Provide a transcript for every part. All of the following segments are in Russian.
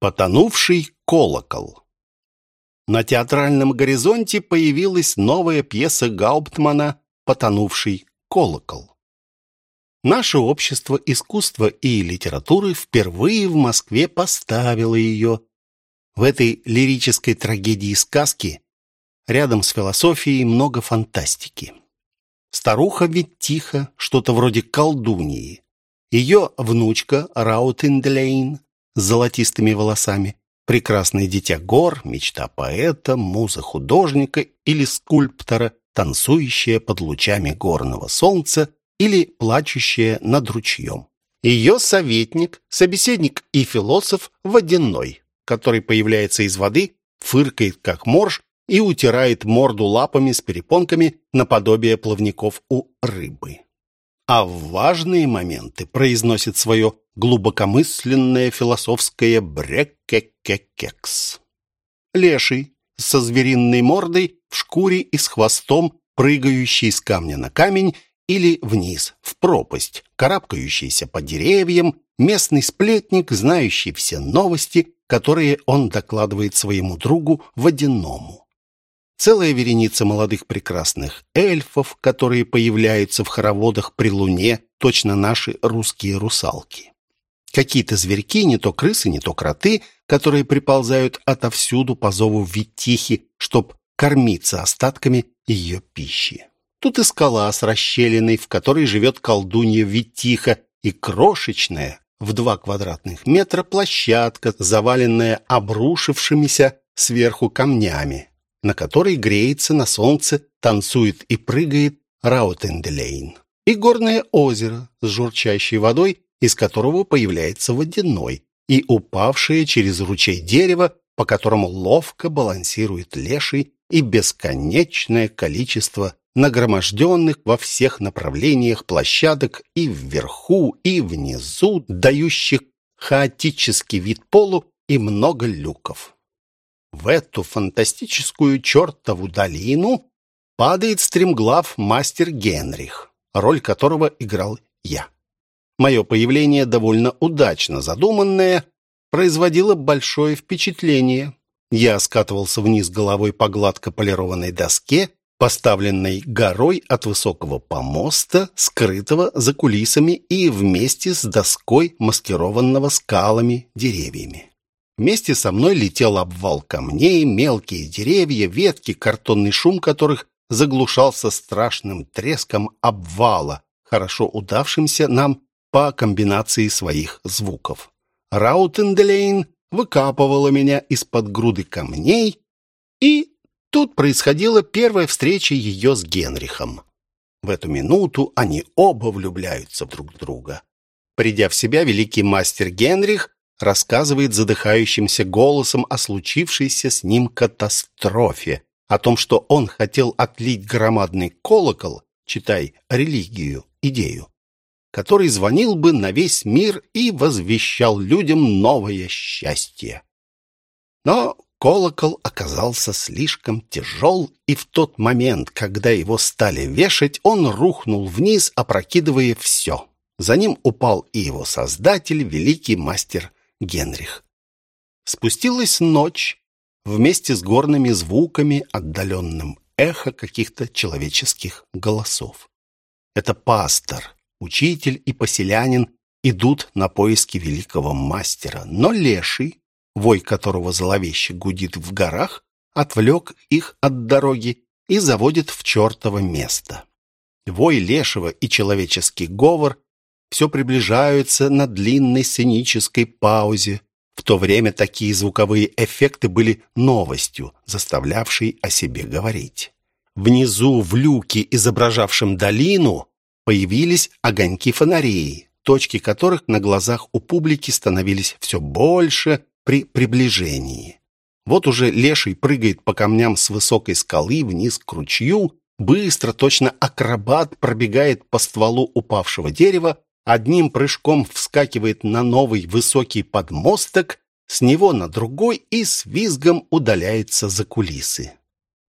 Потонувший колокол. На театральном горизонте появилась новая пьеса Гауптмана «Потонувший колокол». Наше общество искусства и литературы впервые в Москве поставило ее. В этой лирической трагедии сказки рядом с философией много фантастики. Старуха ведь тихо, что-то вроде колдуньи. Ее внучка Раутендлейн с золотистыми волосами, прекрасное дитя гор, мечта поэта, муза художника или скульптора, танцующая под лучами горного солнца или плачущая над ручьем. Ее советник, собеседник и философ Водяной, который появляется из воды, фыркает как морж и утирает морду лапами с перепонками наподобие плавников у рыбы а в важные моменты произносит свое глубокомысленное философское брекекекекс. Леший со звериной мордой в шкуре и с хвостом, прыгающий с камня на камень или вниз, в пропасть, карабкающийся по деревьям, местный сплетник, знающий все новости, которые он докладывает своему другу водяному целая вереница молодых прекрасных эльфов, которые появляются в хороводах при луне, точно наши русские русалки. Какие-то зверьки, не то крысы, не то кроты, которые приползают отовсюду по зову Витихи, чтоб кормиться остатками ее пищи. Тут и скала с расщелиной, в которой живет колдунья Витиха, и крошечная, в два квадратных метра площадка, заваленная обрушившимися сверху камнями, на которой греется на солнце, танцует и прыгает Раутенделейн. И горное озеро с журчащей водой, из которого появляется водяной, и упавшее через ручей дерево, по которому ловко балансирует леший, и бесконечное количество нагроможденных во всех направлениях площадок и вверху, и внизу, дающих хаотический вид полу и много люков. В эту фантастическую чертову долину падает стремглав мастер Генрих, роль которого играл я. Мое появление, довольно удачно задуманное, производило большое впечатление. Я скатывался вниз головой по гладко полированной доске, поставленной горой от высокого помоста, скрытого за кулисами и вместе с доской, маскированного скалами, деревьями. Вместе со мной летел обвал камней, мелкие деревья, ветки, картонный шум которых заглушался страшным треском обвала, хорошо удавшимся нам по комбинации своих звуков. Раутенделейн выкапывала меня из-под груды камней, и тут происходила первая встреча ее с Генрихом. В эту минуту они оба влюбляются друг в друга. Придя в себя, великий мастер Генрих рассказывает задыхающимся голосом о случившейся с ним катастрофе, о том, что он хотел отлить громадный колокол, читай, религию, идею, который звонил бы на весь мир и возвещал людям новое счастье. Но колокол оказался слишком тяжел, и в тот момент, когда его стали вешать, он рухнул вниз, опрокидывая все. За ним упал и его создатель, великий мастер Генрих. Спустилась ночь вместе с горными звуками, отдаленным эхо каких-то человеческих голосов. Это пастор, учитель и поселянин идут на поиски великого мастера, но леший, вой которого зловеще гудит в горах, отвлек их от дороги и заводит в чертово место. Вой лешего и человеческий говор все приближаются на длинной сценической паузе. В то время такие звуковые эффекты были новостью, заставлявшей о себе говорить. Внизу, в люке, изображавшем долину, появились огоньки фонарей, точки которых на глазах у публики становились все больше при приближении. Вот уже леший прыгает по камням с высокой скалы вниз к ручью, быстро, точно акробат пробегает по стволу упавшего дерева, одним прыжком вскакивает на новый высокий подмосток, с него на другой и с визгом удаляется за кулисы.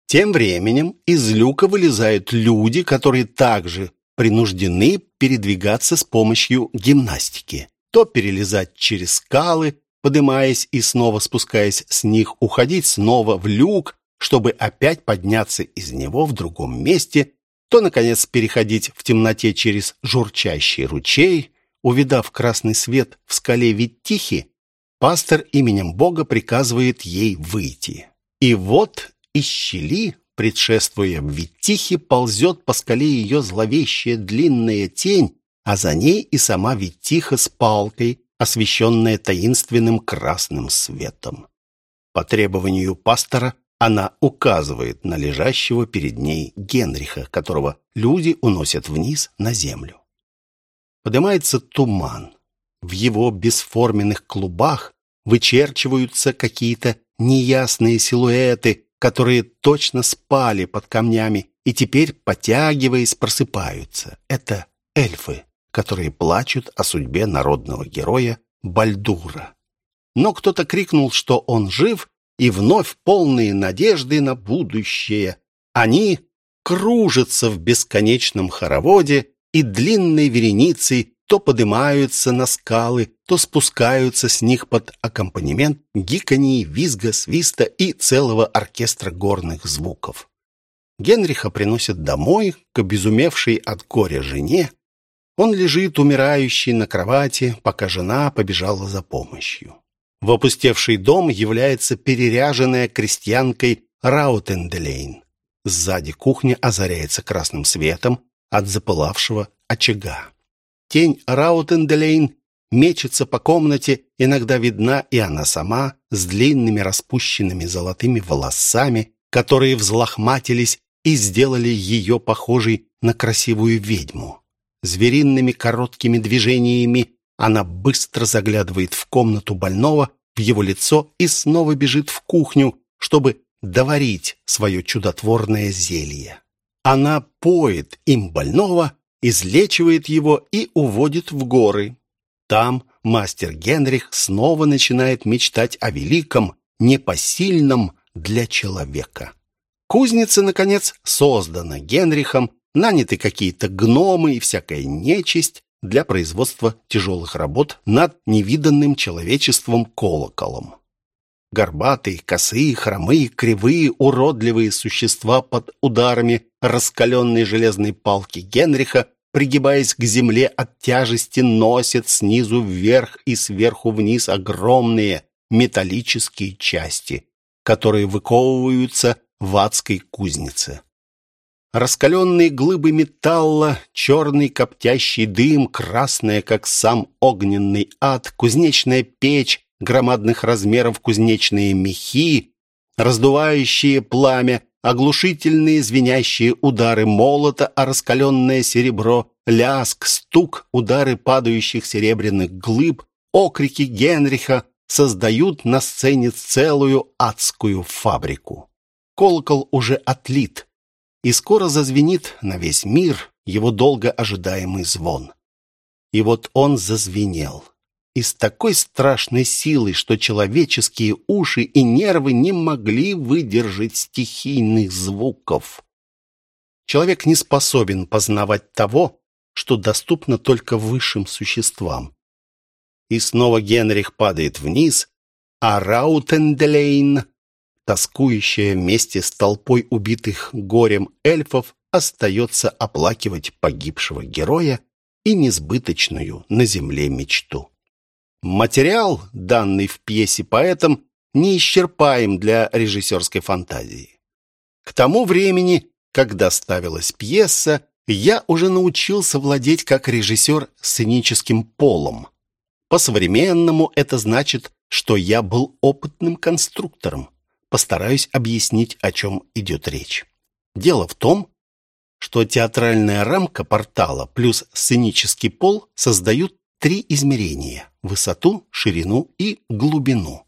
Тем временем из люка вылезают люди, которые также принуждены передвигаться с помощью гимнастики. То перелезать через скалы, поднимаясь и снова спускаясь с них, уходить снова в люк, чтобы опять подняться из него в другом месте, то, наконец, переходить в темноте через журчащий ручей, увидав красный свет в скале Виттихи, пастор именем Бога приказывает ей выйти. И вот из щели, предшествуя Виттихе, ползет по скале ее зловещая длинная тень, а за ней и сама Виттиха с палкой, освещенная таинственным красным светом. По требованию пастора она указывает на лежащего перед ней Генриха, которого люди уносят вниз на землю. Поднимается туман. В его бесформенных клубах вычерчиваются какие-то неясные силуэты, которые точно спали под камнями и теперь, потягиваясь, просыпаются. Это эльфы, которые плачут о судьбе народного героя Бальдура. Но кто-то крикнул, что он жив, и вновь полные надежды на будущее. Они кружатся в бесконечном хороводе и длинной вереницей то поднимаются на скалы, то спускаются с них под аккомпанемент гиканьи, визга, свиста и целого оркестра горных звуков. Генриха приносят домой к обезумевшей от горя жене. Он лежит умирающий на кровати, пока жена побежала за помощью. В опустевший дом является переряженная крестьянкой Раутенделейн. Сзади кухня озаряется красным светом от запылавшего очага. Тень Раутенделейн мечется по комнате, иногда видна и она сама, с длинными распущенными золотыми волосами, которые взлохматились и сделали ее похожей на красивую ведьму. Звериными короткими движениями она быстро заглядывает в комнату больного, в его лицо и снова бежит в кухню, чтобы доварить свое чудотворное зелье. Она поет им больного, излечивает его и уводит в горы. Там мастер Генрих снова начинает мечтать о великом, непосильном для человека. Кузница, наконец, создана Генрихом, наняты какие-то гномы и всякая нечисть, для производства тяжелых работ над невиданным человечеством колоколом. Горбатые, косые, хромые, кривые, уродливые существа под ударами раскаленной железной палки Генриха, пригибаясь к земле от тяжести, носят снизу вверх и сверху вниз огромные металлические части, которые выковываются в адской кузнице. Раскаленные глыбы металла, черный коптящий дым, красная, как сам огненный ад, кузнечная печь, громадных размеров кузнечные мехи, раздувающие пламя, оглушительные звенящие удары молота о раскаленное серебро, ляск, стук, удары падающих серебряных глыб, окрики Генриха создают на сцене целую адскую фабрику. Колокол уже отлит, и скоро зазвенит на весь мир его долго ожидаемый звон. И вот он зазвенел. И с такой страшной силой, что человеческие уши и нервы не могли выдержать стихийных звуков. Человек не способен познавать того, что доступно только высшим существам. И снова Генрих падает вниз, а Раутенделейн тоскующая вместе с толпой убитых горем эльфов, остается оплакивать погибшего героя и несбыточную на земле мечту. Материал, данный в пьесе поэтом, неисчерпаем для режиссерской фантазии. К тому времени, когда ставилась пьеса, я уже научился владеть как режиссер сценическим полом. По-современному это значит, что я был опытным конструктором постараюсь объяснить, о чем идет речь. Дело в том, что театральная рамка портала плюс сценический пол создают три измерения – высоту, ширину и глубину.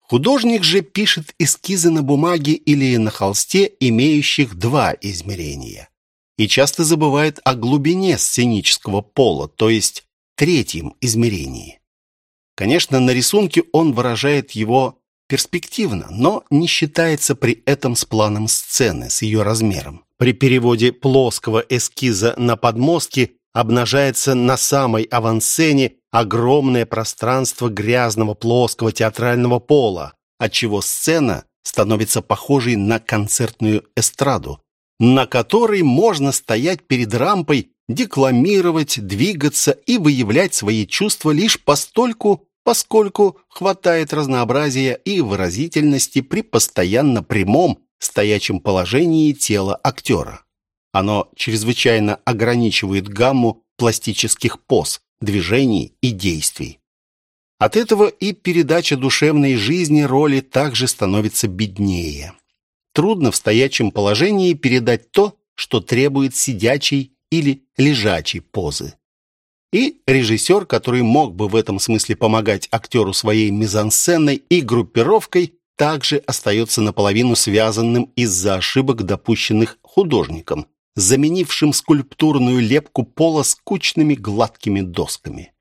Художник же пишет эскизы на бумаге или на холсте, имеющих два измерения. И часто забывает о глубине сценического пола, то есть третьем измерении. Конечно, на рисунке он выражает его перспективно, но не считается при этом с планом сцены, с ее размером. При переводе плоского эскиза на подмостки обнажается на самой авансцене огромное пространство грязного плоского театрального пола, отчего сцена становится похожей на концертную эстраду, на которой можно стоять перед рампой, декламировать, двигаться и выявлять свои чувства лишь постольку, поскольку хватает разнообразия и выразительности при постоянно прямом, стоячем положении тела актера. Оно чрезвычайно ограничивает гамму пластических поз, движений и действий. От этого и передача душевной жизни роли также становится беднее. Трудно в стоячем положении передать то, что требует сидячей или лежачей позы. И режиссер, который мог бы в этом смысле помогать актеру своей мизансценой и группировкой, также остается наполовину связанным из-за ошибок, допущенных художником, заменившим скульптурную лепку пола скучными гладкими досками.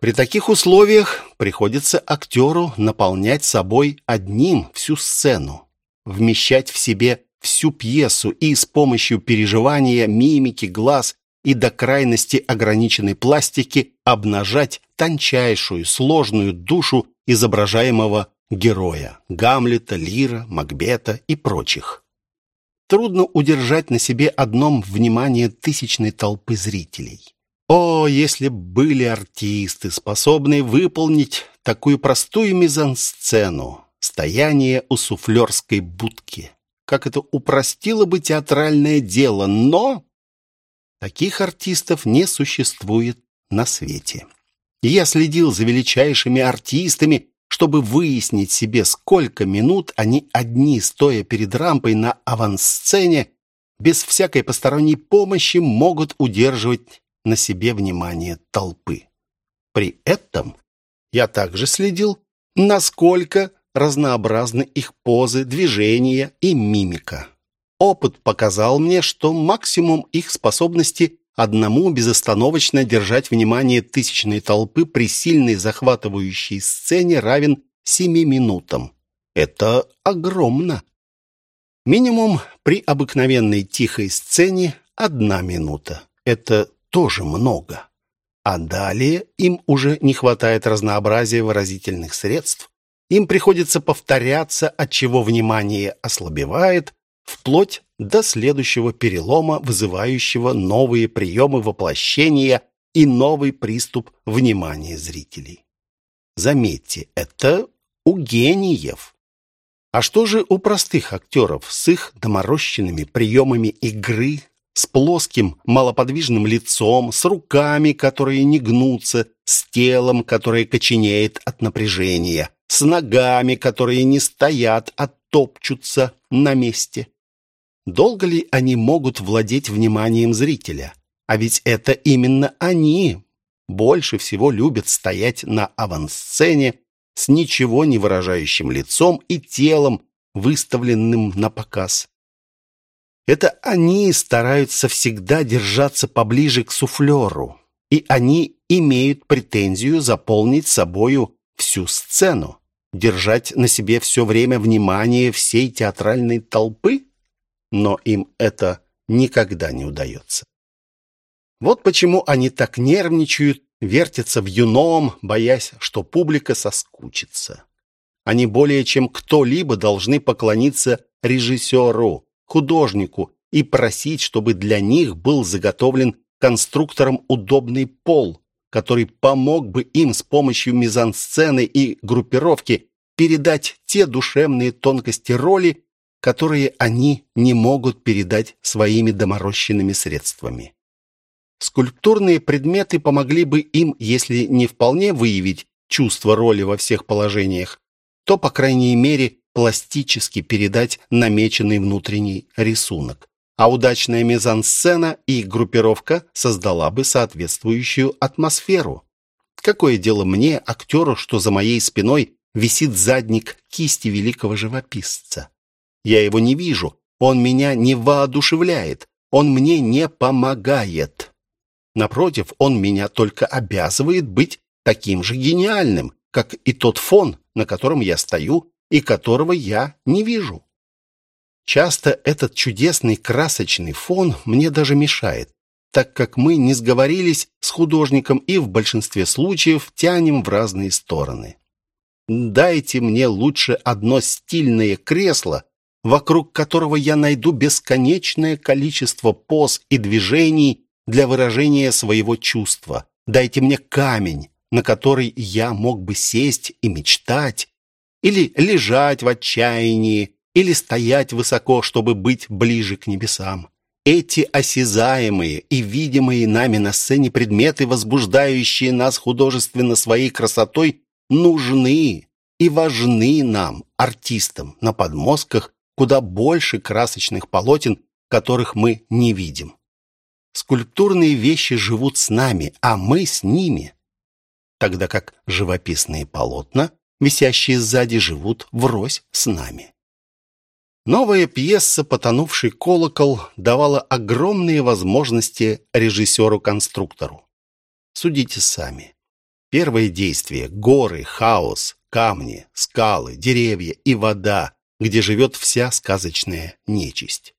При таких условиях приходится актеру наполнять собой одним всю сцену, вмещать в себе всю пьесу и с помощью переживания, мимики, глаз и до крайности ограниченной пластики обнажать тончайшую, сложную душу изображаемого героя – Гамлета, Лира, Макбета и прочих. Трудно удержать на себе одном внимание тысячной толпы зрителей. О, если были артисты, способные выполнить такую простую мизансцену, стояние у суфлерской будки. Как это упростило бы театральное дело, но таких артистов не существует на свете. я следил за величайшими артистами, чтобы выяснить себе, сколько минут они одни, стоя перед рампой на авансцене, без всякой посторонней помощи могут удерживать на себе внимание толпы. При этом я также следил, насколько разнообразны их позы, движения и мимика. Опыт показал мне, что максимум их способности одному безостановочно держать внимание тысячной толпы при сильной захватывающей сцене равен семи минутам. Это огромно. Минимум при обыкновенной тихой сцене одна минута. Это тоже много. А далее им уже не хватает разнообразия выразительных средств. Им приходится повторяться, от чего внимание ослабевает, вплоть до следующего перелома, вызывающего новые приемы воплощения и новый приступ внимания зрителей. Заметьте, это у гениев. А что же у простых актеров с их доморощенными приемами игры, с плоским, малоподвижным лицом, с руками, которые не гнутся, с телом, которое коченеет от напряжения, с ногами, которые не стоят, а топчутся на месте. Долго ли они могут владеть вниманием зрителя? А ведь это именно они больше всего любят стоять на авансцене с ничего не выражающим лицом и телом, выставленным на показ. Это они стараются всегда держаться поближе к суфлеру, и они имеют претензию заполнить собою всю сцену, держать на себе все время внимание всей театральной толпы, но им это никогда не удается. Вот почему они так нервничают, вертятся в юном, боясь, что публика соскучится. Они более чем кто-либо должны поклониться режиссеру, художнику и просить, чтобы для них был заготовлен конструктором удобный пол, который помог бы им с помощью мизансцены и группировки передать те душевные тонкости роли, которые они не могут передать своими доморощенными средствами. Скульптурные предметы помогли бы им, если не вполне выявить чувство роли во всех положениях, то, по крайней мере, пластически передать намеченный внутренний рисунок. А удачная мизансцена и группировка создала бы соответствующую атмосферу. Какое дело мне, актеру, что за моей спиной висит задник кисти великого живописца? Я его не вижу, он меня не воодушевляет, он мне не помогает. Напротив, он меня только обязывает быть таким же гениальным, как и тот фон, на котором я стою и которого я не вижу. Часто этот чудесный красочный фон мне даже мешает. так как мы не сговорились с художником и в большинстве случаев тянем в разные стороны. Дайте мне лучше одно стильное кресло, вокруг которого я найду бесконечное количество поз и движений для выражения своего чувства. Дайте мне камень, на который я мог бы сесть и мечтать, или лежать в отчаянии, или стоять высоко, чтобы быть ближе к небесам. Эти осязаемые и видимые нами на сцене предметы, возбуждающие нас художественно своей красотой, нужны и важны нам, артистам, на подмостках куда больше красочных полотен, которых мы не видим. Скульптурные вещи живут с нами, а мы с ними, тогда как живописные полотна, висящие сзади, живут врозь с нами. Новая пьеса «Потонувший колокол» давала огромные возможности режиссеру-конструктору. Судите сами. Первое действие – горы, хаос, камни, скалы, деревья и вода, где живет вся сказочная нечисть.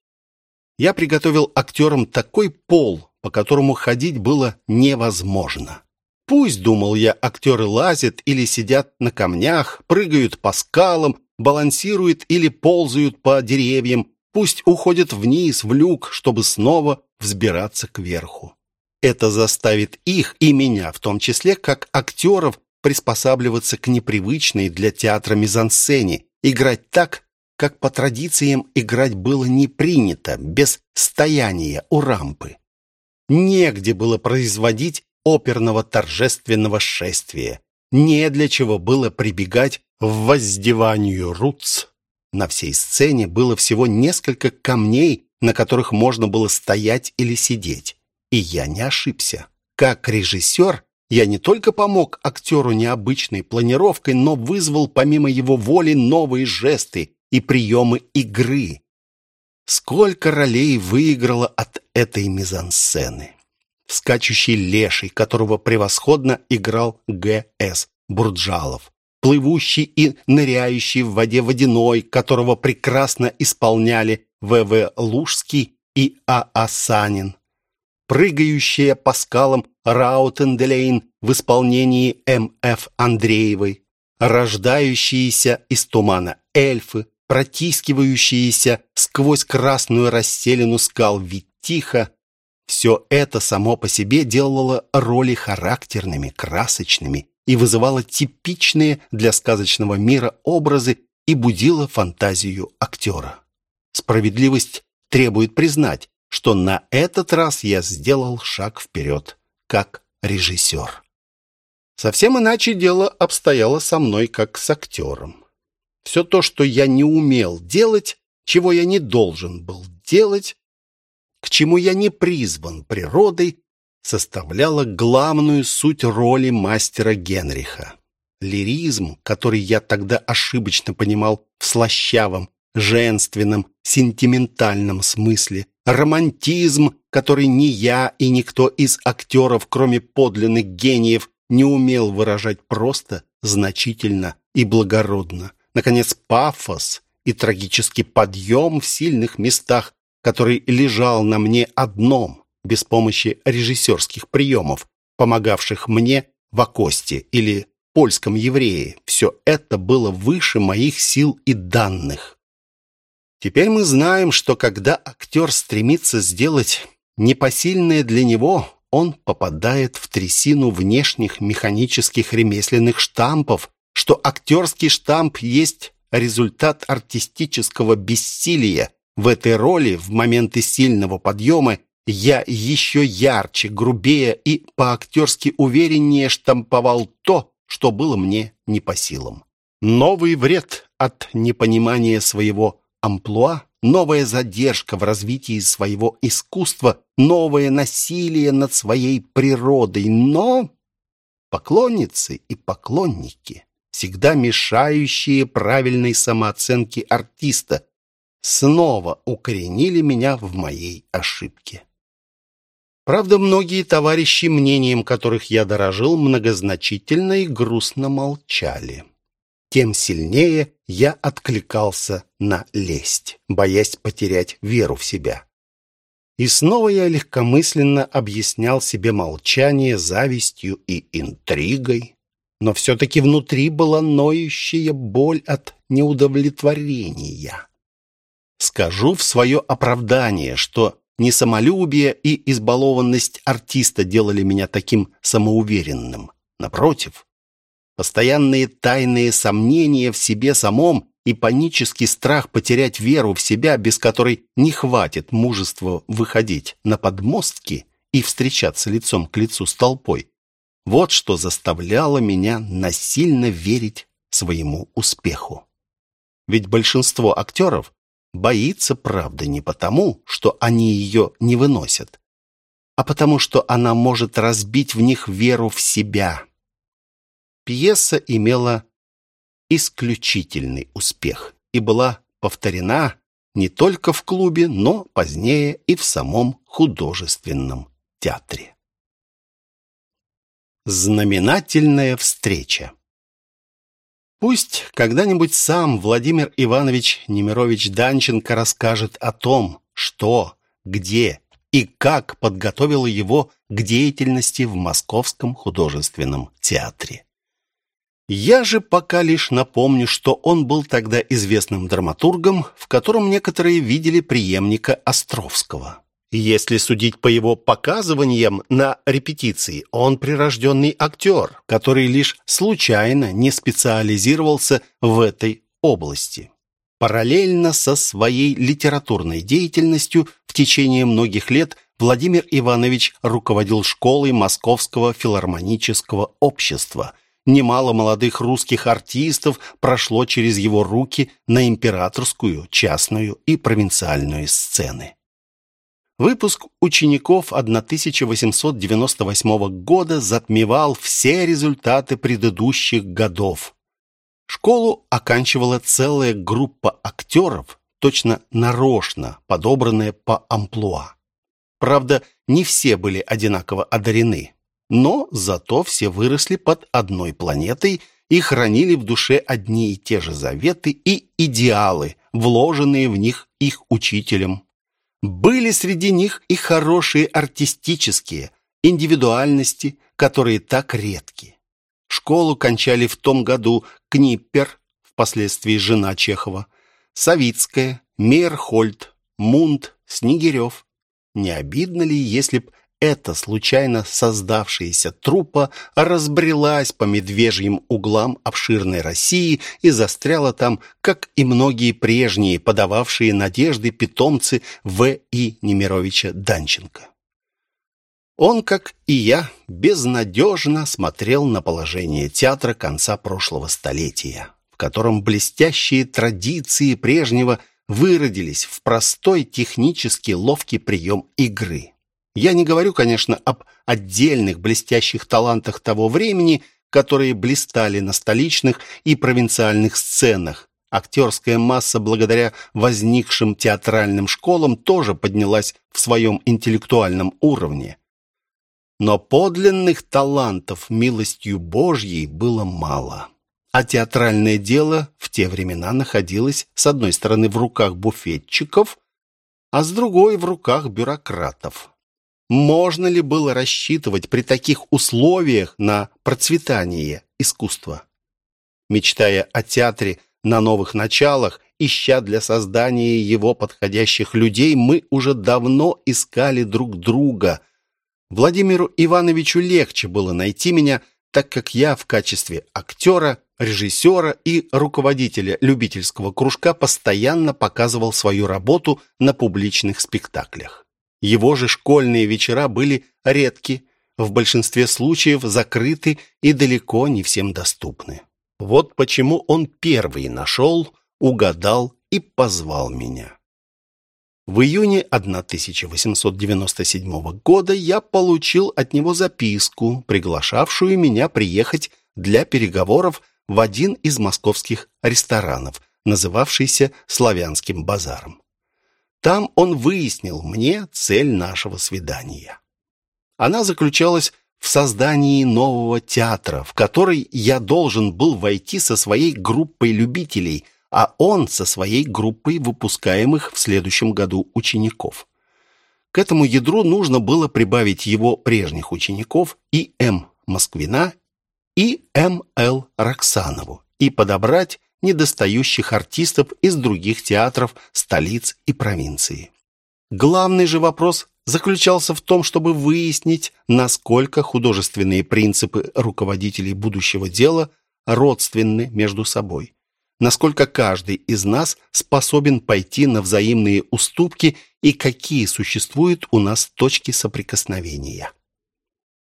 Я приготовил актерам такой пол, по которому ходить было невозможно. Пусть, думал я, актеры лазят или сидят на камнях, прыгают по скалам, балансируют или ползают по деревьям, пусть уходят вниз в люк, чтобы снова взбираться кверху. Это заставит их и меня, в том числе, как актеров, приспосабливаться к непривычной для театра мизансцене, играть так, как по традициям играть было не принято, без стояния у рампы. Негде было производить оперного торжественного шествия. Не для чего было прибегать в воздеванию руц. На всей сцене было всего несколько камней, на которых можно было стоять или сидеть. И я не ошибся. Как режиссер я не только помог актеру необычной планировкой, но вызвал помимо его воли новые жесты и приемы игры. Сколько ролей выиграла от этой мизансцены. Скачущий леший, которого превосходно играл Г.С. Бурджалов. Плывущий и ныряющий в воде водяной, которого прекрасно исполняли В.В. Лужский и А. Асанин прыгающая по скалам Раутенделейн в исполнении М.Ф. Андреевой, рождающиеся из тумана эльфы, протискивающиеся сквозь красную расселину скал Виттиха, все это само по себе делало роли характерными, красочными и вызывало типичные для сказочного мира образы и будило фантазию актера. Справедливость требует признать, что на этот раз я сделал шаг вперед, как режиссер. Совсем иначе дело обстояло со мной, как с актером. Все то, что я не умел делать, чего я не должен был делать, к чему я не призван природой, составляло главную суть роли мастера Генриха. Лиризм, который я тогда ошибочно понимал в слащавом, женственном, сентиментальном смысле, романтизм, который ни я и никто из актеров, кроме подлинных гениев, не умел выражать просто, значительно и благородно. Наконец, пафос и трагический подъем в сильных местах, который лежал на мне одном, без помощи режиссерских приемов, помогавших мне в Акосте или польском еврее. Все это было выше моих сил и данных. Теперь мы знаем, что когда актер стремится сделать непосильное для него, он попадает в трясину внешних механических ремесленных штампов, что актерский штамп есть результат артистического бессилия. В этой роли в моменты сильного подъема я еще ярче, грубее и по-актерски увереннее штамповал то, что было мне не по силам. Новый вред от непонимания своего амплуа, новая задержка в развитии своего искусства, новое насилие над своей природой, но поклонницы и поклонники, всегда мешающие правильной самооценке артиста, снова укоренили меня в моей ошибке. Правда, многие товарищи, мнением которых я дорожил, многозначительно и грустно молчали тем сильнее я откликался на лесть, боясь потерять веру в себя. И снова я легкомысленно объяснял себе молчание завистью и интригой. Но все-таки внутри была ноющая боль от неудовлетворения. Скажу в свое оправдание, что не самолюбие и избалованность артиста делали меня таким самоуверенным. Напротив, постоянные тайные сомнения в себе самом и панический страх потерять веру в себя, без которой не хватит мужества выходить на подмостки и встречаться лицом к лицу с толпой. Вот что заставляло меня насильно верить своему успеху. Ведь большинство актеров боится правды не потому, что они ее не выносят, а потому что она может разбить в них веру в себя. Пьеса имела исключительный успех и была повторена не только в клубе, но позднее и в самом художественном театре. Знаменательная встреча Пусть когда-нибудь сам Владимир Иванович Немирович Данченко расскажет о том, что, где и как подготовило его к деятельности в Московском художественном театре. Я же пока лишь напомню, что он был тогда известным драматургом, в котором некоторые видели преемника Островского. Если судить по его показываниям на репетиции, он прирожденный актер, который лишь случайно не специализировался в этой области. Параллельно со своей литературной деятельностью в течение многих лет Владимир Иванович руководил школой Московского филармонического общества. Немало молодых русских артистов прошло через его руки на императорскую, частную и провинциальную сцены. Выпуск учеников 1898 года затмевал все результаты предыдущих годов. Школу оканчивала целая группа актеров, точно нарочно подобранная по амплуа. Правда, не все были одинаково одарены, но зато все выросли под одной планетой и хранили в душе одни и те же заветы и идеалы, вложенные в них их учителем были среди них и хорошие артистические индивидуальности, которые так редки. Школу кончали в том году Книппер, впоследствии жена Чехова, Савицкая, Мейерхольд, Мунд, Снегирев. Не обидно ли, если б эта случайно создавшаяся труппа разбрелась по медвежьим углам обширной России и застряла там, как и многие прежние, подававшие надежды питомцы В. И. Немировича Данченко. Он, как и я, безнадежно смотрел на положение театра конца прошлого столетия, в котором блестящие традиции прежнего выродились в простой технически ловкий прием игры. Я не говорю, конечно, об отдельных блестящих талантах того времени, которые блистали на столичных и провинциальных сценах. Актерская масса, благодаря возникшим театральным школам, тоже поднялась в своем интеллектуальном уровне. Но подлинных талантов милостью Божьей было мало. А театральное дело в те времена находилось с одной стороны в руках буфетчиков, а с другой в руках бюрократов. Можно ли было рассчитывать при таких условиях на процветание искусства? Мечтая о театре на новых началах, ища для создания его подходящих людей, мы уже давно искали друг друга. Владимиру Ивановичу легче было найти меня, так как я в качестве актера, режиссера и руководителя любительского кружка постоянно показывал свою работу на публичных спектаклях. Его же школьные вечера были редки, в большинстве случаев закрыты и далеко не всем доступны. Вот почему он первый нашел, угадал и позвал меня. В июне 1897 года я получил от него записку, приглашавшую меня приехать для переговоров в один из московских ресторанов, называвшийся «Славянским базаром». Там он выяснил мне цель нашего свидания. Она заключалась в создании нового театра, в который я должен был войти со своей группой любителей, а он со своей группой выпускаемых в следующем году учеников. К этому ядру нужно было прибавить его прежних учеников и М. Москвина, и М. Л. Роксанову, и подобрать недостающих артистов из других театров, столиц и провинции. Главный же вопрос заключался в том, чтобы выяснить, насколько художественные принципы руководителей будущего дела родственны между собой, насколько каждый из нас способен пойти на взаимные уступки и какие существуют у нас точки соприкосновения.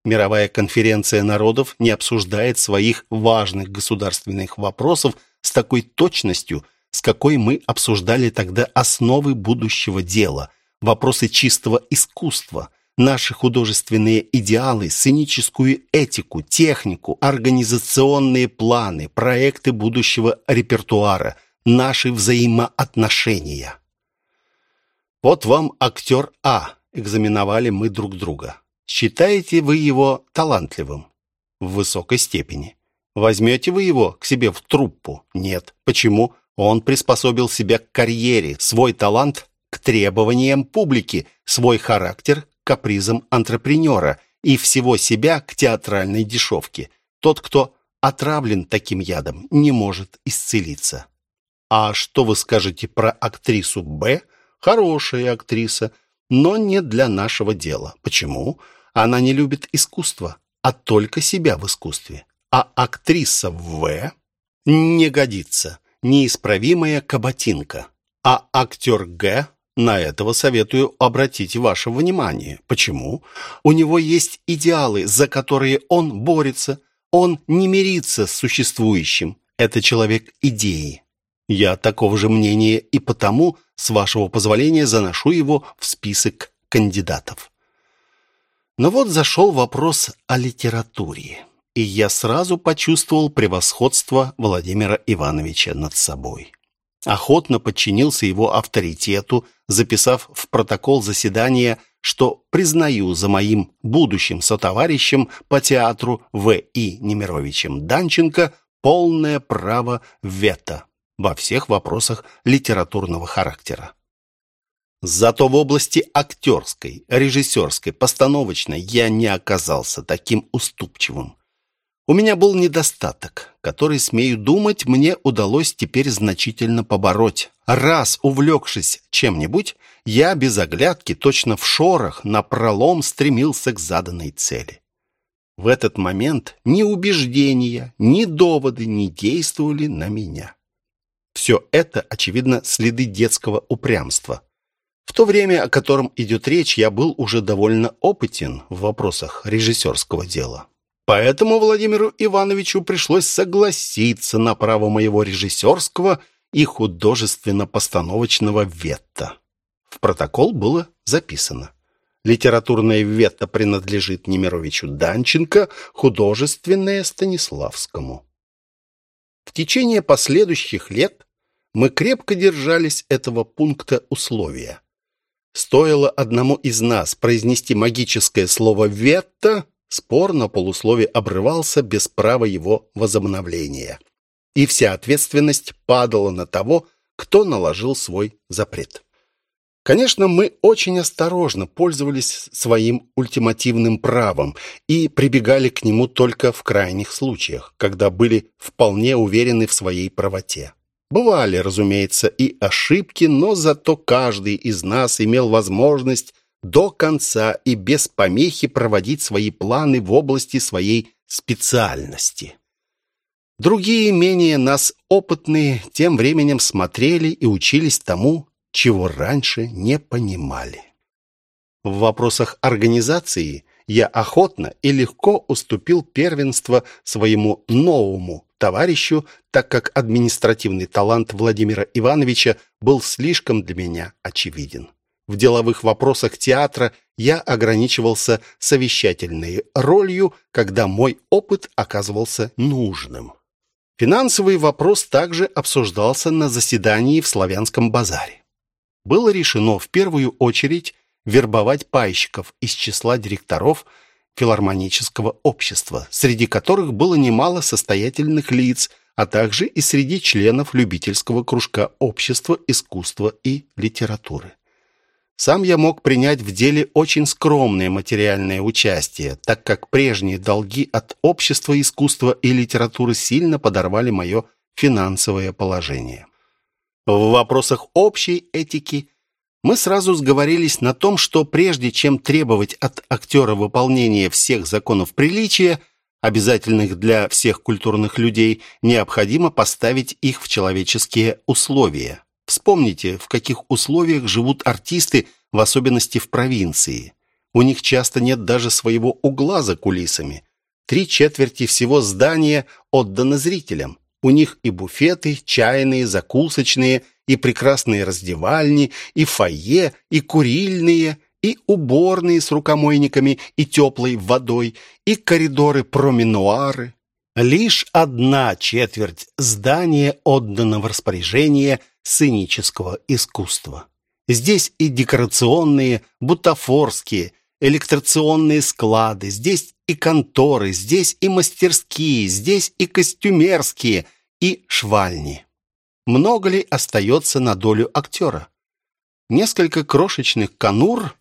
Мировая конференция народов не обсуждает своих важных государственных вопросов с такой точностью, с какой мы обсуждали тогда основы будущего дела, вопросы чистого искусства, наши художественные идеалы, сценическую этику, технику, организационные планы, проекты будущего репертуара, наши взаимоотношения. Вот вам актер А. Экзаменовали мы друг друга. Считаете вы его талантливым? В высокой степени. Возьмете вы его к себе в труппу? Нет. Почему? Он приспособил себя к карьере, свой талант к требованиям публики, свой характер к капризам антрепренера и всего себя к театральной дешевке. Тот, кто отравлен таким ядом, не может исцелиться. А что вы скажете про актрису Б? Хорошая актриса, но не для нашего дела. Почему? Она не любит искусство, а только себя в искусстве. А актриса В не годится. Неисправимая каботинка. А актер Г на этого советую обратить ваше внимание. Почему? У него есть идеалы, за которые он борется. Он не мирится с существующим. Это человек идеи. Я такого же мнения и потому, с вашего позволения, заношу его в список кандидатов. Но вот зашел вопрос о литературе, и я сразу почувствовал превосходство Владимира Ивановича над собой охотно подчинился его авторитету, записав в протокол заседания, что признаю за моим будущим сотоварищем по театру В.И. Немировичем Данченко полное право вето во всех вопросах литературного характера. Зато в области актерской, режиссерской, постановочной я не оказался таким уступчивым. У меня был недостаток, который, смею думать, мне удалось теперь значительно побороть. Раз увлекшись чем-нибудь, я без оглядки, точно в шорах, напролом стремился к заданной цели. В этот момент ни убеждения, ни доводы не действовали на меня. Все это, очевидно, следы детского упрямства. В то время, о котором идет речь, я был уже довольно опытен в вопросах режиссерского дела. Поэтому Владимиру Ивановичу пришлось согласиться на право моего режиссерского и художественно-постановочного ветта. В протокол было записано. Литературное ветто принадлежит Немировичу Данченко, художественное Станиславскому. В течение последующих лет мы крепко держались этого пункта условия. Стоило одному из нас произнести магическое слово «ветто», Спор на полуслове обрывался без права его возобновления. И вся ответственность падала на того, кто наложил свой запрет. Конечно, мы очень осторожно пользовались своим ультимативным правом и прибегали к нему только в крайних случаях, когда были вполне уверены в своей правоте. Бывали, разумеется, и ошибки, но зато каждый из нас имел возможность до конца и без помехи проводить свои планы в области своей специальности. Другие, менее нас опытные, тем временем смотрели и учились тому, чего раньше не понимали. В вопросах организации я охотно и легко уступил первенство своему новому товарищу, так как административный талант Владимира Ивановича был слишком для меня очевиден. В деловых вопросах театра я ограничивался совещательной ролью, когда мой опыт оказывался нужным. Финансовый вопрос также обсуждался на заседании в Славянском базаре. Было решено в первую очередь вербовать пайщиков из числа директоров филармонического общества, среди которых было немало состоятельных лиц, а также и среди членов любительского кружка общества искусства и литературы. Сам я мог принять в деле очень скромное материальное участие, так как прежние долги от общества искусства и литературы сильно подорвали мое финансовое положение. В вопросах общей этики мы сразу сговорились на том, что прежде чем требовать от актера выполнения всех законов приличия, обязательных для всех культурных людей, необходимо поставить их в человеческие условия. Вспомните, в каких условиях живут артисты, в особенности в провинции. У них часто нет даже своего угла за кулисами. Три четверти всего здания отдано зрителям. У них и буфеты, чайные, закусочные, и прекрасные раздевальни, и фойе, и курильные, и уборные с рукомойниками и теплой водой, и коридоры-променуары. Лишь одна четверть здания отдана в распоряжение – сценического искусства. Здесь и декорационные, бутафорские, электрационные склады, здесь и конторы, здесь и мастерские, здесь и костюмерские, и швальни. Много ли остается на долю актера? Несколько крошечных конур,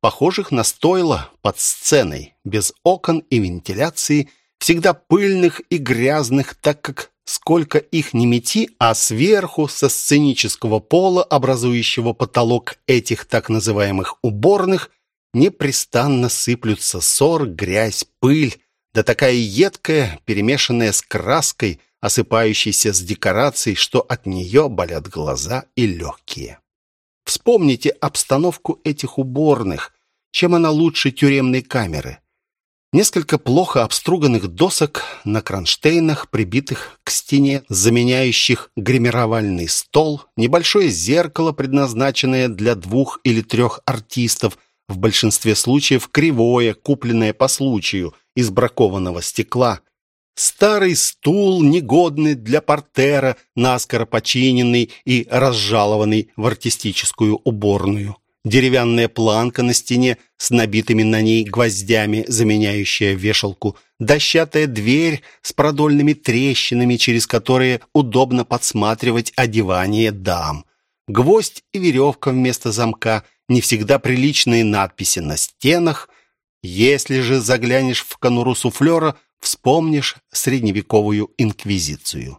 похожих на стойло под сценой, без окон и вентиляции, всегда пыльных и грязных, так как сколько их ни мети, а сверху, со сценического пола, образующего потолок этих так называемых уборных, непрестанно сыплются ссор, грязь, пыль, да такая едкая, перемешанная с краской, осыпающейся с декорацией, что от нее болят глаза и легкие. Вспомните обстановку этих уборных, чем она лучше тюремной камеры. Несколько плохо обструганных досок на кронштейнах, прибитых к стене, заменяющих гримировальный стол, небольшое зеркало, предназначенное для двух или трех артистов, в большинстве случаев кривое, купленное по случаю, из бракованного стекла, старый стул, негодный для портера, наскоро починенный и разжалованный в артистическую уборную деревянная планка на стене с набитыми на ней гвоздями, заменяющая вешалку, дощатая дверь с продольными трещинами, через которые удобно подсматривать одевание дам, гвоздь и веревка вместо замка, не всегда приличные надписи на стенах. Если же заглянешь в конуру суфлера, вспомнишь средневековую инквизицию.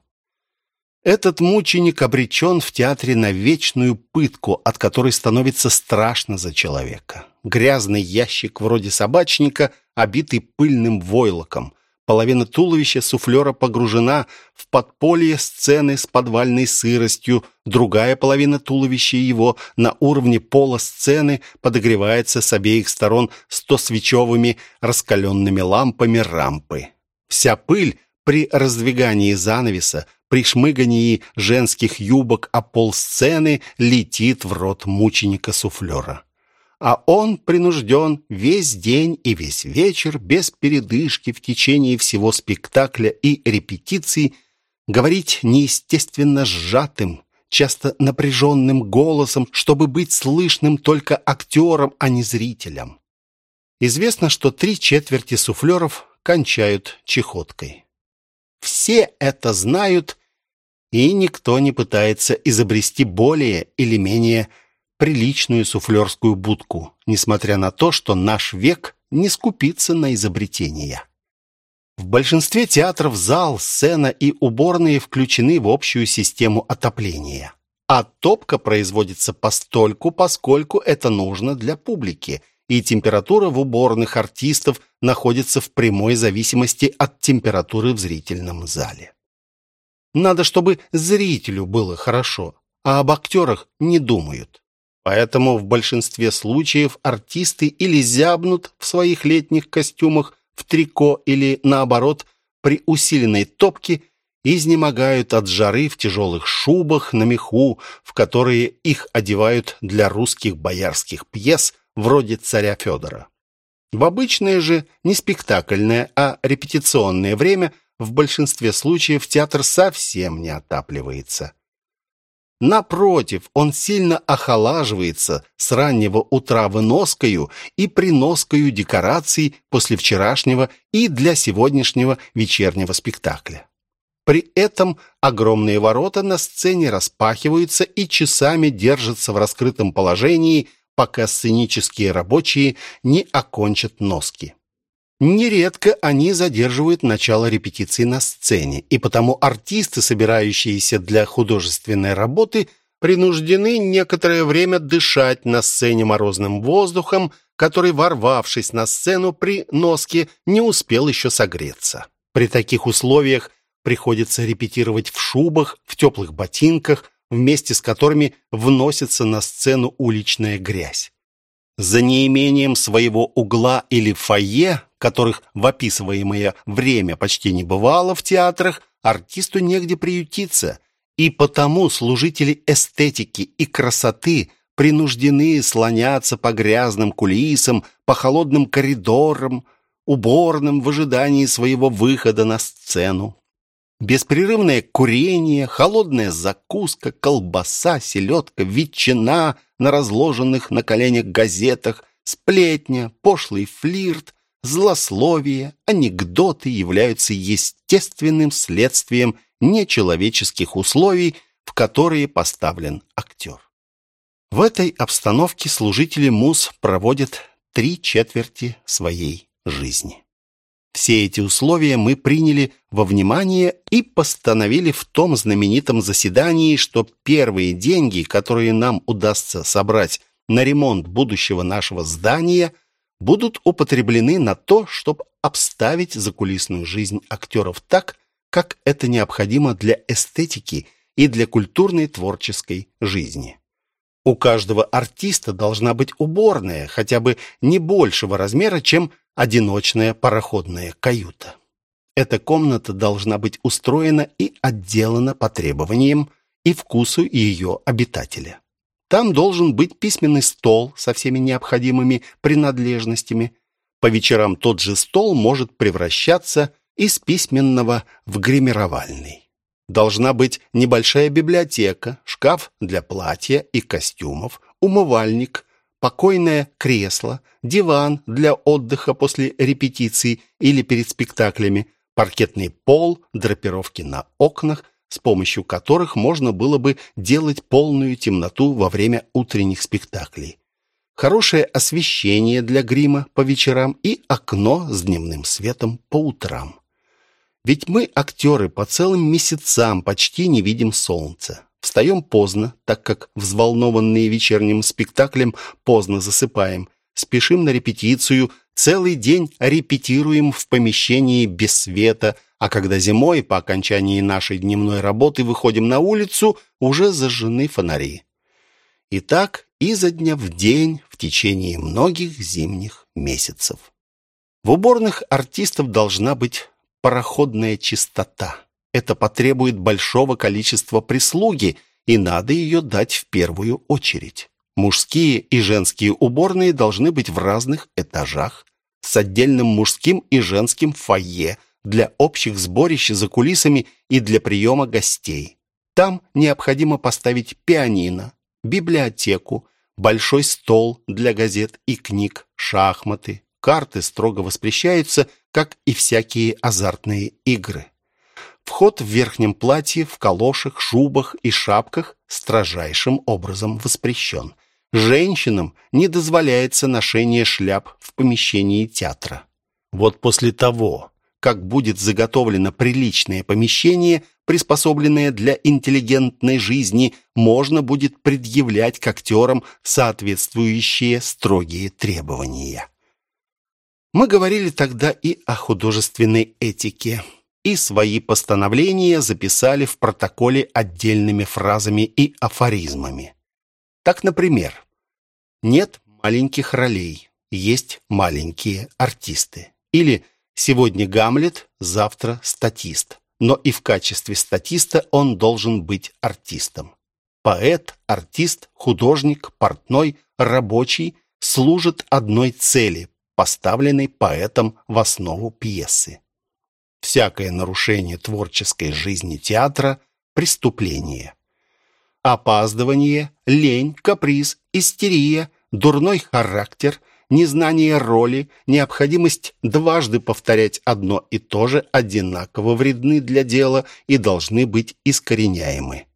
Этот мученик обречен в театре на вечную пытку, от которой становится страшно за человека. Грязный ящик вроде собачника, обитый пыльным войлоком. Половина туловища суфлера погружена в подполье сцены с подвальной сыростью, другая половина туловища его на уровне пола сцены подогревается с обеих сторон стосвечевыми раскаленными лампами рампы. Вся пыль при раздвигании занавеса при шмыгании женских юбок о пол сцены летит в рот мученика-суфлера. А он принужден весь день и весь вечер, без передышки в течение всего спектакля и репетиций, говорить неестественно сжатым, часто напряженным голосом, чтобы быть слышным только актером, а не зрителем. Известно, что три четверти суфлеров кончают чехоткой. Все это знают и никто не пытается изобрести более или менее приличную суфлерскую будку, несмотря на то, что наш век не скупится на изобретения. В большинстве театров зал, сцена и уборные включены в общую систему отопления. А топка производится постольку, поскольку это нужно для публики, и температура в уборных артистов находится в прямой зависимости от температуры в зрительном зале. Надо, чтобы зрителю было хорошо, а об актерах не думают. Поэтому в большинстве случаев артисты или зябнут в своих летних костюмах в трико или, наоборот, при усиленной топке изнемогают от жары в тяжелых шубах на меху, в которые их одевают для русских боярских пьес вроде «Царя Федора». В обычное же, не спектакльное, а репетиционное время – в большинстве случаев театр совсем не отапливается. Напротив, он сильно охолаживается с раннего утра выноскою и приноскою декораций после вчерашнего и для сегодняшнего вечернего спектакля. При этом огромные ворота на сцене распахиваются и часами держатся в раскрытом положении пока сценические рабочие не окончат носки. Нередко они задерживают начало репетиции на сцене, и потому артисты, собирающиеся для художественной работы, принуждены некоторое время дышать на сцене морозным воздухом, который, ворвавшись на сцену при носке, не успел еще согреться. При таких условиях приходится репетировать в шубах, в теплых ботинках, вместе с которыми вносится на сцену уличная грязь. За неимением своего угла или фойе, которых в описываемое время почти не бывало в театрах, артисту негде приютиться, и потому служители эстетики и красоты принуждены слоняться по грязным кулисам, по холодным коридорам, уборным в ожидании своего выхода на сцену. Беспрерывное курение, холодная закуска, колбаса, селедка, ветчина на разложенных на коленях газетах, сплетня, пошлый флирт, злословие, анекдоты являются естественным следствием нечеловеческих условий, в которые поставлен актер. В этой обстановке служители МУС проводят три четверти своей жизни. Все эти условия мы приняли во внимание и постановили в том знаменитом заседании, что первые деньги, которые нам удастся собрать на ремонт будущего нашего здания, будут употреблены на то, чтобы обставить закулисную жизнь актеров так, как это необходимо для эстетики и для культурной творческой жизни. У каждого артиста должна быть уборная, хотя бы не большего размера, чем одиночная пароходная каюта. Эта комната должна быть устроена и отделана по требованиям и вкусу ее обитателя. Там должен быть письменный стол со всеми необходимыми принадлежностями. По вечерам тот же стол может превращаться из письменного в гримировальный. Должна быть небольшая библиотека, шкаф для платья и костюмов, умывальник, покойное кресло, диван для отдыха после репетиций или перед спектаклями, паркетный пол, драпировки на окнах, с помощью которых можно было бы делать полную темноту во время утренних спектаклей. Хорошее освещение для грима по вечерам и окно с дневным светом по утрам. Ведь мы, актеры, по целым месяцам почти не видим солнца. Встаем поздно, так как взволнованные вечерним спектаклем поздно засыпаем. Спешим на репетицию, целый день репетируем в помещении без света, а когда зимой, по окончании нашей дневной работы, выходим на улицу, уже зажжены фонари. И так изо дня в день в течение многих зимних месяцев. В уборных артистов должна быть пароходная чистота. Это потребует большого количества прислуги, и надо ее дать в первую очередь. Мужские и женские уборные должны быть в разных этажах, с отдельным мужским и женским фойе для общих сборищ за кулисами и для приема гостей. Там необходимо поставить пианино, библиотеку, большой стол для газет и книг, шахматы, карты строго воспрещаются, как и всякие азартные игры. Вход в верхнем платье, в калошах, шубах и шапках строжайшим образом воспрещен. Женщинам не дозволяется ношение шляп в помещении театра. Вот после того, как будет заготовлено приличное помещение, приспособленное для интеллигентной жизни, можно будет предъявлять к актерам соответствующие строгие требования. Мы говорили тогда и о художественной этике, и свои постановления записали в протоколе отдельными фразами и афоризмами. Так, например, «Нет маленьких ролей, есть маленькие артисты». Или «Сегодня Гамлет, завтра статист». Но и в качестве статиста он должен быть артистом. Поэт, артист, художник, портной, рабочий служат одной цели поставленный поэтом в основу пьесы. Всякое нарушение творческой жизни театра – преступление. Опаздывание, лень, каприз, истерия, дурной характер, незнание роли, необходимость дважды повторять одно и то же одинаково вредны для дела и должны быть искореняемы.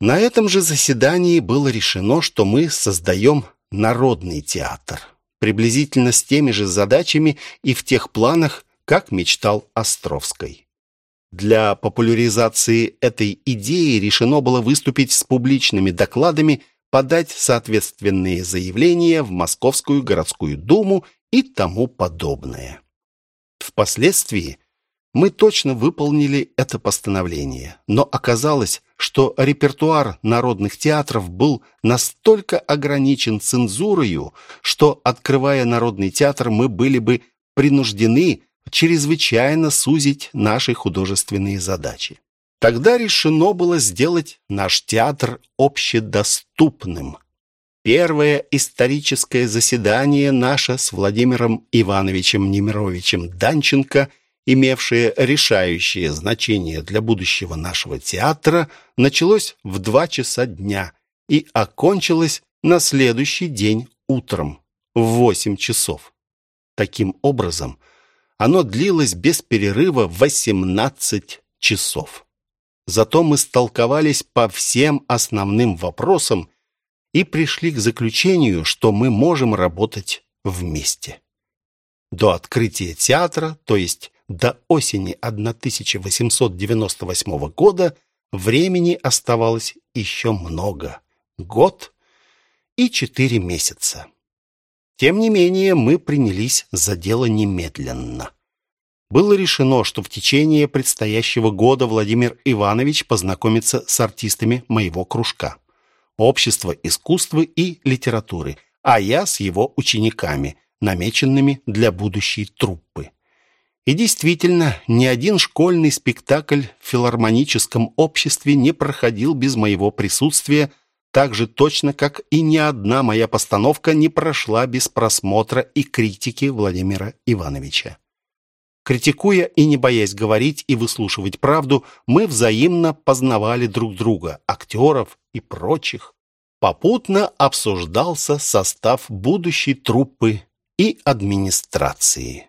На этом же заседании было решено, что мы создаем народный театр, приблизительно с теми же задачами и в тех планах, как мечтал Островской. Для популяризации этой идеи решено было выступить с публичными докладами, подать соответственные заявления в Московскую городскую думу и тому подобное. Впоследствии мы точно выполнили это постановление, но оказалось, что репертуар народных театров был настолько ограничен цензурою, что, открывая народный театр, мы были бы принуждены чрезвычайно сузить наши художественные задачи. Тогда решено было сделать наш театр общедоступным. Первое историческое заседание наше с Владимиром Ивановичем Немировичем Данченко – имевшее решающее значение для будущего нашего театра, началось в два часа дня и окончилось на следующий день утром в восемь часов. Таким образом, оно длилось без перерыва 18 часов. Зато мы столковались по всем основным вопросам и пришли к заключению, что мы можем работать вместе. До открытия театра, то есть до осени 1898 года времени оставалось еще много. Год и четыре месяца. Тем не менее, мы принялись за дело немедленно. Было решено, что в течение предстоящего года Владимир Иванович познакомится с артистами моего кружка. Общество искусства и литературы, а я с его учениками, намеченными для будущей труппы. И действительно, ни один школьный спектакль в филармоническом обществе не проходил без моего присутствия, так же точно, как и ни одна моя постановка не прошла без просмотра и критики Владимира Ивановича. Критикуя и не боясь говорить и выслушивать правду, мы взаимно познавали друг друга, актеров и прочих. Попутно обсуждался состав будущей труппы и администрации.